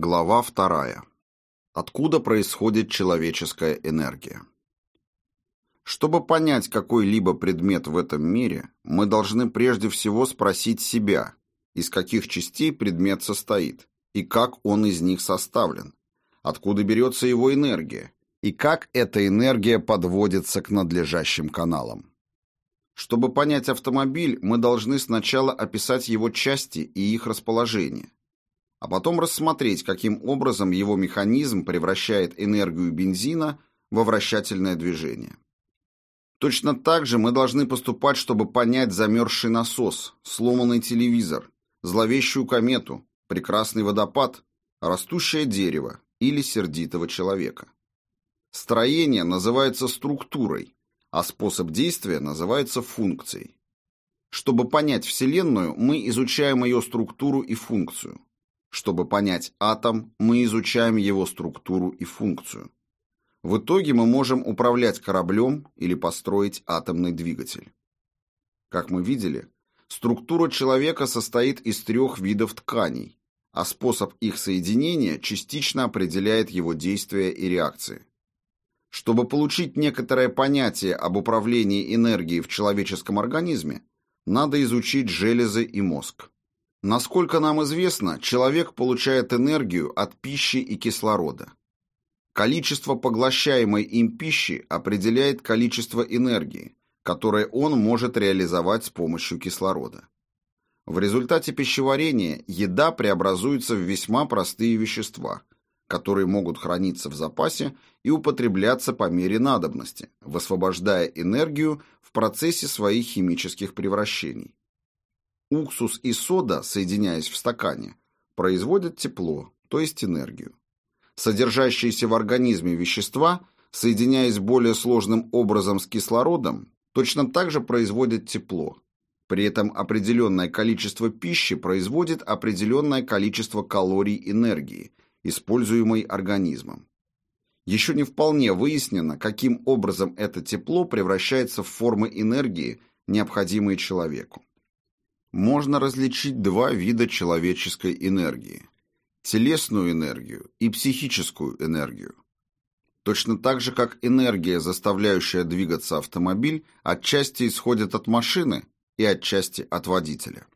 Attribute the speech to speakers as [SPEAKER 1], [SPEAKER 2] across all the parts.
[SPEAKER 1] Глава вторая. Откуда происходит человеческая энергия? Чтобы понять какой-либо предмет в этом мире, мы должны прежде всего спросить себя, из каких частей предмет состоит, и как он из них составлен, откуда берется его энергия, и как эта энергия подводится к надлежащим каналам. Чтобы понять автомобиль, мы должны сначала описать его части и их расположение а потом рассмотреть, каким образом его механизм превращает энергию бензина во вращательное движение. Точно так же мы должны поступать, чтобы понять замерзший насос, сломанный телевизор, зловещую комету, прекрасный водопад, растущее дерево или сердитого человека. Строение называется структурой, а способ действия называется функцией. Чтобы понять Вселенную, мы изучаем ее структуру и функцию. Чтобы понять атом, мы изучаем его структуру и функцию. В итоге мы можем управлять кораблем или построить атомный двигатель. Как мы видели, структура человека состоит из трех видов тканей, а способ их соединения частично определяет его действия и реакции. Чтобы получить некоторое понятие об управлении энергией в человеческом организме, надо изучить железы и мозг. Насколько нам известно, человек получает энергию от пищи и кислорода. Количество поглощаемой им пищи определяет количество энергии, которое он может реализовать с помощью кислорода. В результате пищеварения еда преобразуется в весьма простые вещества, которые могут храниться в запасе и употребляться по мере надобности, высвобождая энергию в процессе своих химических превращений. Уксус и сода, соединяясь в стакане, производят тепло, то есть энергию. Содержащиеся в организме вещества, соединяясь более сложным образом с кислородом, точно так же производят тепло. При этом определенное количество пищи производит определенное количество калорий энергии, используемой организмом. Еще не вполне выяснено, каким образом это тепло превращается в формы энергии, необходимые человеку можно различить два вида человеческой энергии – телесную энергию и психическую энергию. Точно так же, как энергия, заставляющая двигаться автомобиль, отчасти исходит от машины и отчасти от водителя.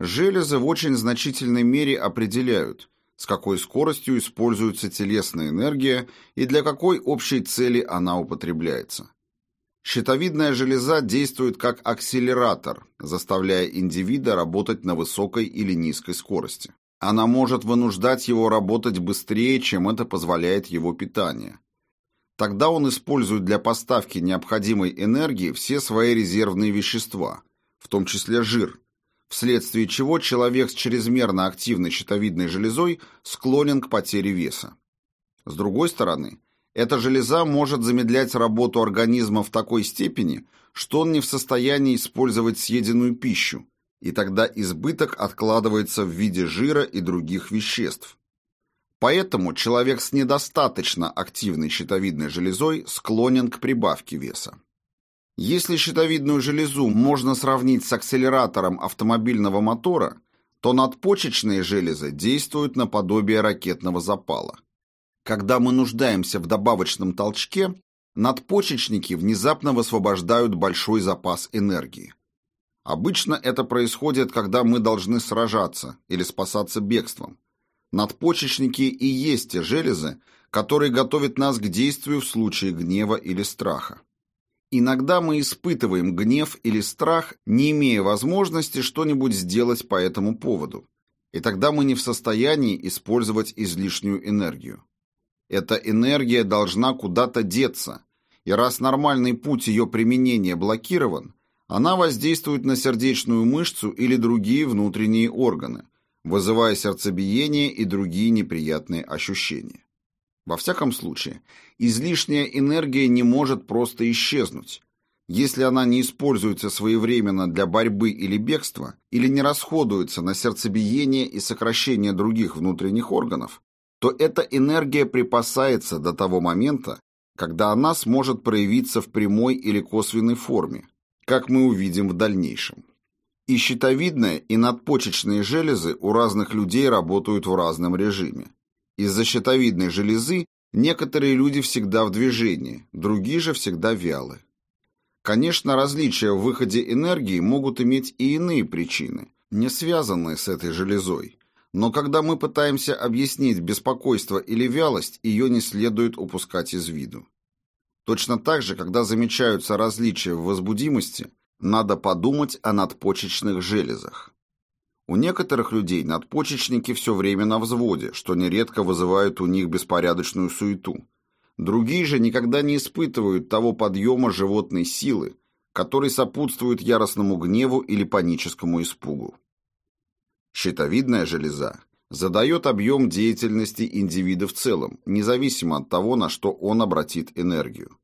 [SPEAKER 1] Железы в очень значительной мере определяют, с какой скоростью используется телесная энергия и для какой общей цели она употребляется. Щитовидная железа действует как акселератор, заставляя индивида работать на высокой или низкой скорости. Она может вынуждать его работать быстрее, чем это позволяет его питание. Тогда он использует для поставки необходимой энергии все свои резервные вещества, в том числе жир, вследствие чего человек с чрезмерно активной щитовидной железой склонен к потере веса. С другой стороны, эта железа может замедлять работу организма в такой степени, что он не в состоянии использовать съеденную пищу, и тогда избыток откладывается в виде жира и других веществ. Поэтому человек с недостаточно активной щитовидной железой склонен к прибавке веса. Если щитовидную железу можно сравнить с акселератором автомобильного мотора, то надпочечные железы действуют наподобие ракетного запала. Когда мы нуждаемся в добавочном толчке, надпочечники внезапно высвобождают большой запас энергии. Обычно это происходит, когда мы должны сражаться или спасаться бегством. Надпочечники и есть те железы, которые готовят нас к действию в случае гнева или страха. Иногда мы испытываем гнев или страх, не имея возможности что-нибудь сделать по этому поводу. И тогда мы не в состоянии использовать излишнюю энергию. Эта энергия должна куда-то деться, и раз нормальный путь ее применения блокирован, она воздействует на сердечную мышцу или другие внутренние органы, вызывая сердцебиение и другие неприятные ощущения. Во всяком случае, излишняя энергия не может просто исчезнуть. Если она не используется своевременно для борьбы или бегства, или не расходуется на сердцебиение и сокращение других внутренних органов, то эта энергия припасается до того момента, когда она сможет проявиться в прямой или косвенной форме, как мы увидим в дальнейшем. И щитовидная, и надпочечные железы у разных людей работают в разном режиме. Из-за щитовидной железы некоторые люди всегда в движении, другие же всегда вялы. Конечно, различия в выходе энергии могут иметь и иные причины, не связанные с этой железой. Но когда мы пытаемся объяснить беспокойство или вялость, ее не следует упускать из виду. Точно так же, когда замечаются различия в возбудимости, надо подумать о надпочечных железах. У некоторых людей надпочечники все время на взводе, что нередко вызывает у них беспорядочную суету. Другие же никогда не испытывают того подъема животной силы, который сопутствует яростному гневу или паническому испугу. Щитовидная железа задает объем деятельности индивида в целом, независимо от того, на что он обратит энергию.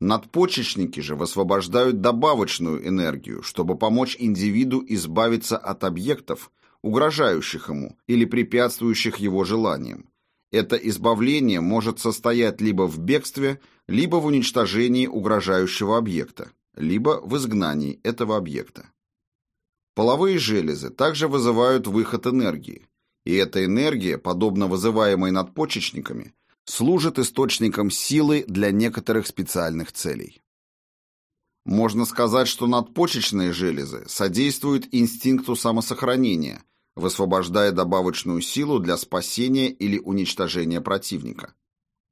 [SPEAKER 1] Надпочечники же высвобождают добавочную энергию, чтобы помочь индивиду избавиться от объектов, угрожающих ему или препятствующих его желаниям. Это избавление может состоять либо в бегстве, либо в уничтожении угрожающего объекта, либо в изгнании этого объекта. Половые железы также вызывают выход энергии, и эта энергия, подобно вызываемой надпочечниками, служит источником силы для некоторых специальных целей. Можно сказать, что надпочечные железы содействуют инстинкту самосохранения, высвобождая добавочную силу для спасения или уничтожения противника.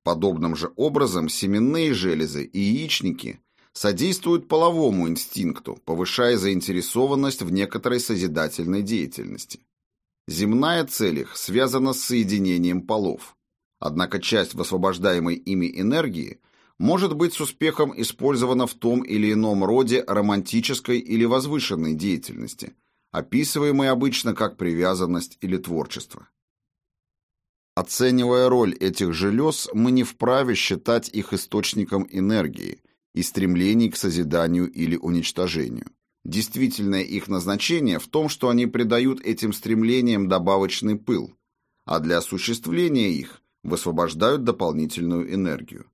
[SPEAKER 1] Подобным же образом семенные железы и яичники содействуют половому инстинкту, повышая заинтересованность в некоторой созидательной деятельности. Земная цель их связана с соединением полов. Однако часть высвобождаемой ими энергии может быть с успехом использована в том или ином роде романтической или возвышенной деятельности, описываемой обычно как привязанность или творчество. Оценивая роль этих желез, мы не вправе считать их источником энергии и стремлений к созиданию или уничтожению. Действительное их назначение в том, что они придают этим стремлениям добавочный пыл, а для осуществления их высвобождают дополнительную энергию.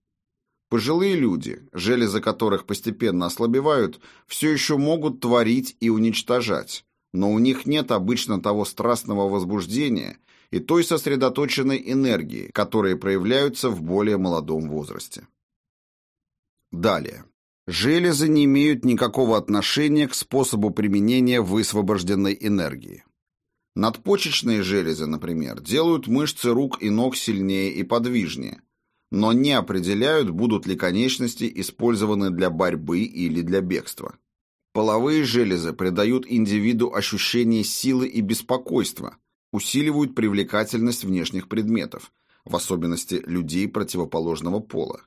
[SPEAKER 1] Пожилые люди, железы которых постепенно ослабевают, все еще могут творить и уничтожать, но у них нет обычно того страстного возбуждения и той сосредоточенной энергии, которые проявляются в более молодом возрасте. Далее. Железы не имеют никакого отношения к способу применения высвобожденной энергии. Надпочечные железы, например, делают мышцы рук и ног сильнее и подвижнее, но не определяют, будут ли конечности использованы для борьбы или для бегства. Половые железы придают индивиду ощущение силы и беспокойства, усиливают привлекательность внешних предметов, в особенности людей противоположного пола.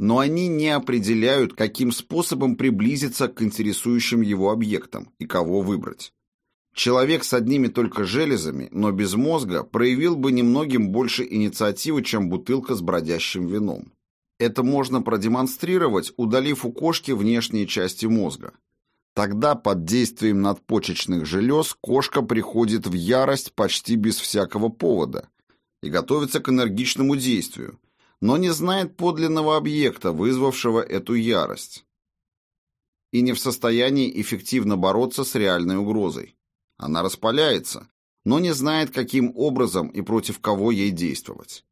[SPEAKER 1] Но они не определяют, каким способом приблизиться к интересующим его объектам и кого выбрать. Человек с одними только железами, но без мозга, проявил бы немногим больше инициативы, чем бутылка с бродящим вином. Это можно продемонстрировать, удалив у кошки внешние части мозга. Тогда под действием надпочечных желез кошка приходит в ярость почти без всякого повода и готовится к энергичному действию, но не знает подлинного объекта, вызвавшего эту ярость, и не в состоянии эффективно бороться с реальной угрозой. Она распаляется, но не знает, каким образом и против кого ей действовать.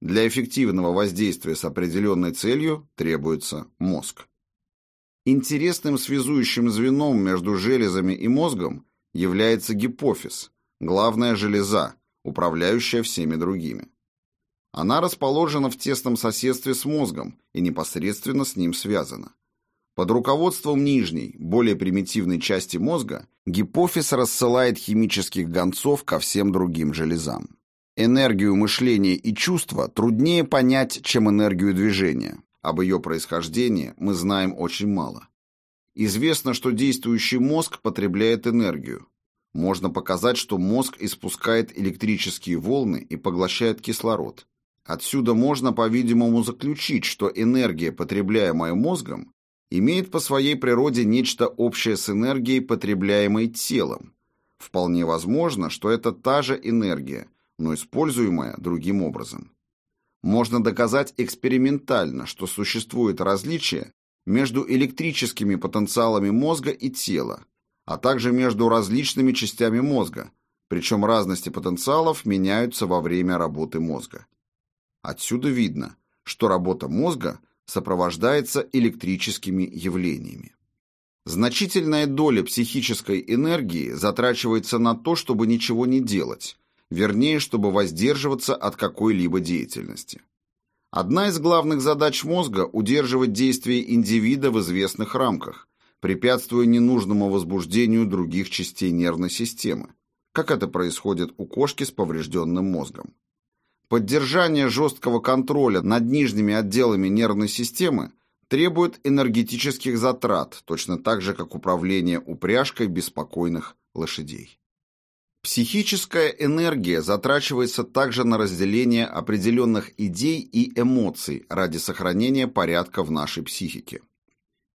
[SPEAKER 1] Для эффективного воздействия с определенной целью требуется мозг. Интересным связующим звеном между железами и мозгом является гипофиз, главная железа, управляющая всеми другими. Она расположена в тесном соседстве с мозгом и непосредственно с ним связана. Под руководством нижней, более примитивной части мозга, гипофиз рассылает химических гонцов ко всем другим железам. Энергию мышления и чувства труднее понять, чем энергию движения. Об ее происхождении мы знаем очень мало. Известно, что действующий мозг потребляет энергию. Можно показать, что мозг испускает электрические волны и поглощает кислород. Отсюда можно, по-видимому, заключить, что энергия, потребляемая мозгом, имеет по своей природе нечто общее с энергией, потребляемой телом. Вполне возможно, что это та же энергия, но используемая другим образом. Можно доказать экспериментально, что существует различие между электрическими потенциалами мозга и тела, а также между различными частями мозга, причем разности потенциалов меняются во время работы мозга. Отсюда видно, что работа мозга сопровождается электрическими явлениями. Значительная доля психической энергии затрачивается на то, чтобы ничего не делать, вернее, чтобы воздерживаться от какой-либо деятельности. Одна из главных задач мозга – удерживать действия индивида в известных рамках, препятствуя ненужному возбуждению других частей нервной системы, как это происходит у кошки с поврежденным мозгом. Поддержание жесткого контроля над нижними отделами нервной системы требует энергетических затрат, точно так же, как управление упряжкой беспокойных лошадей. Психическая энергия затрачивается также на разделение определенных идей и эмоций ради сохранения порядка в нашей психике.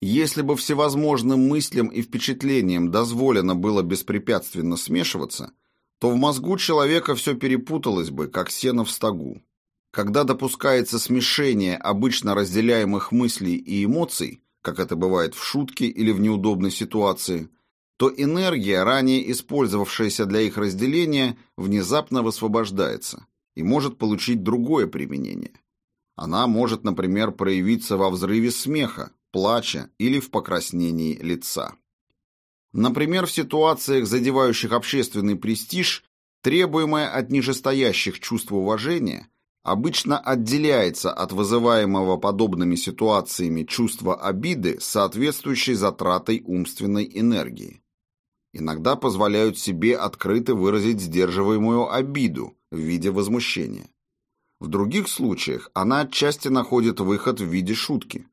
[SPEAKER 1] Если бы всевозможным мыслям и впечатлениям дозволено было беспрепятственно смешиваться, то в мозгу человека все перепуталось бы, как сено в стогу. Когда допускается смешение обычно разделяемых мыслей и эмоций, как это бывает в шутке или в неудобной ситуации, то энергия, ранее использовавшаяся для их разделения, внезапно высвобождается и может получить другое применение. Она может, например, проявиться во взрыве смеха, плача или в покраснении лица. Например, в ситуациях, задевающих общественный престиж, требуемое от нижестоящих чувство уважения обычно отделяется от вызываемого подобными ситуациями чувства обиды соответствующей затратой умственной энергии иногда позволяют себе открыто выразить сдерживаемую обиду в виде возмущения. В других случаях она отчасти находит выход в виде шутки.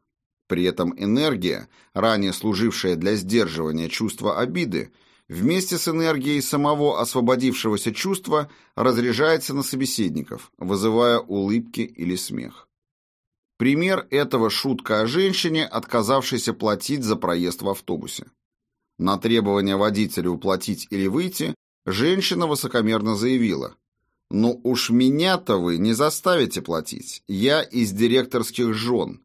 [SPEAKER 1] При этом энергия, ранее служившая для сдерживания чувства обиды, вместе с энергией самого освободившегося чувства разряжается на собеседников, вызывая улыбки или смех. Пример этого шутка о женщине, отказавшейся платить за проезд в автобусе. На требование водителя уплатить или выйти женщина высокомерно заявила. «Ну уж меня-то вы не заставите платить. Я из директорских жен».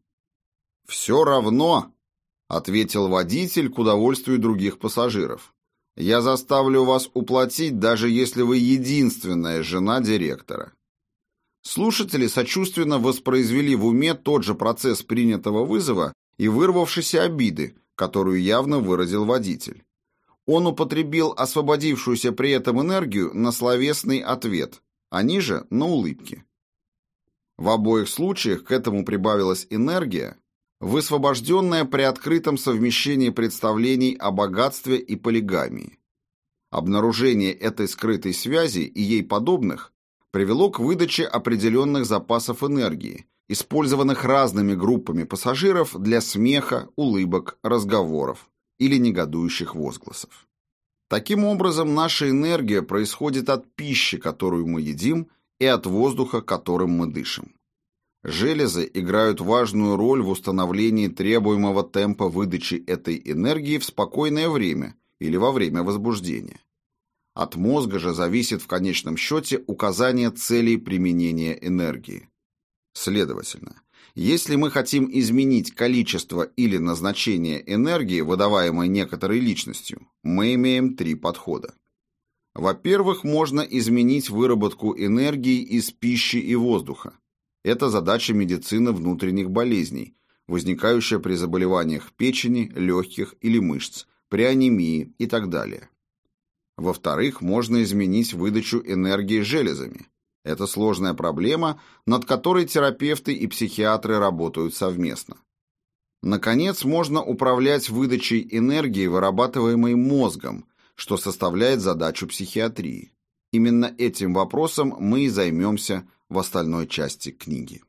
[SPEAKER 1] «Все равно», — ответил водитель к удовольствию других пассажиров. «Я заставлю вас уплатить, даже если вы единственная жена директора». Слушатели сочувственно воспроизвели в уме тот же процесс принятого вызова и вырвавшейся обиды, которую явно выразил водитель. Он употребил освободившуюся при этом энергию на словесный ответ, а ниже – на улыбки. В обоих случаях к этому прибавилась энергия, высвобожденная при открытом совмещении представлений о богатстве и полигамии. Обнаружение этой скрытой связи и ей подобных привело к выдаче определенных запасов энергии – использованных разными группами пассажиров для смеха, улыбок, разговоров или негодующих возгласов. Таким образом, наша энергия происходит от пищи, которую мы едим, и от воздуха, которым мы дышим. Железы играют важную роль в установлении требуемого темпа выдачи этой энергии в спокойное время или во время возбуждения. От мозга же зависит в конечном счете указание целей применения энергии. Следовательно, если мы хотим изменить количество или назначение энергии, выдаваемой некоторой личностью, мы имеем три подхода. Во-первых, можно изменить выработку энергии из пищи и воздуха. Это задача медицины внутренних болезней, возникающая при заболеваниях печени, легких или мышц, при анемии и так далее. Во-вторых, можно изменить выдачу энергии железами. Это сложная проблема, над которой терапевты и психиатры работают совместно. Наконец, можно управлять выдачей энергии, вырабатываемой мозгом, что составляет задачу психиатрии. Именно этим вопросом мы и займемся в остальной части книги.